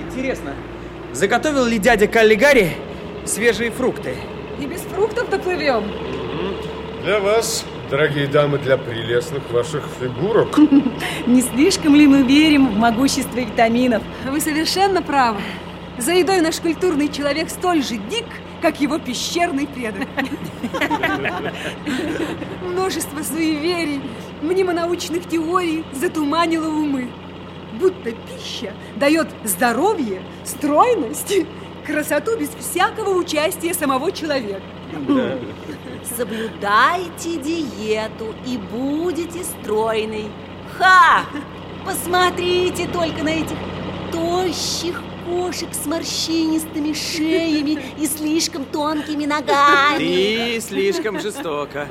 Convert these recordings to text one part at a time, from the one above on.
Интересно, заготовил ли дядя Каллигари свежие фрукты? И без фруктов доплывем. Для вас, дорогие дамы, для прелестных ваших фигурок. Не слишком ли мы верим в могущество витаминов? Вы совершенно правы. За едой наш культурный человек столь же дик, как его пещерный предок. Множество суеверий, мнемонаучных теорий затуманило умы. Будто пища дает здоровье, стройность, красоту без всякого участия самого человека. Соблюдайте диету и будете стройной. Ха! Посмотрите только на этих тощих кошек с морщинистыми шеями и слишком тонкими ногами. Ты слишком жестоко.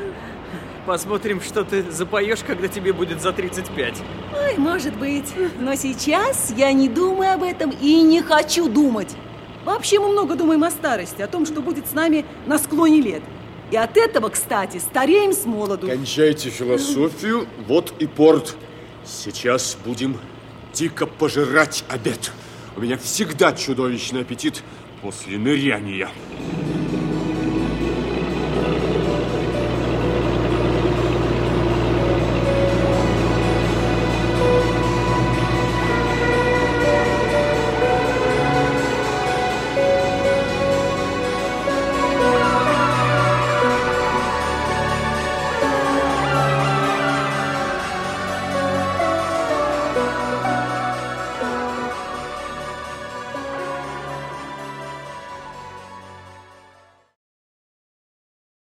Посмотрим, что ты запоешь, когда тебе будет за 35. Ой, может быть. Но сейчас я не думаю об этом и не хочу думать. Вообще мы много думаем о старости, о том, что будет с нами на склоне лет. И от этого, кстати, стареем с молоду. Кончайте философию, вот и порт. Сейчас будем дико пожирать обед. У меня всегда чудовищный аппетит после ныряния.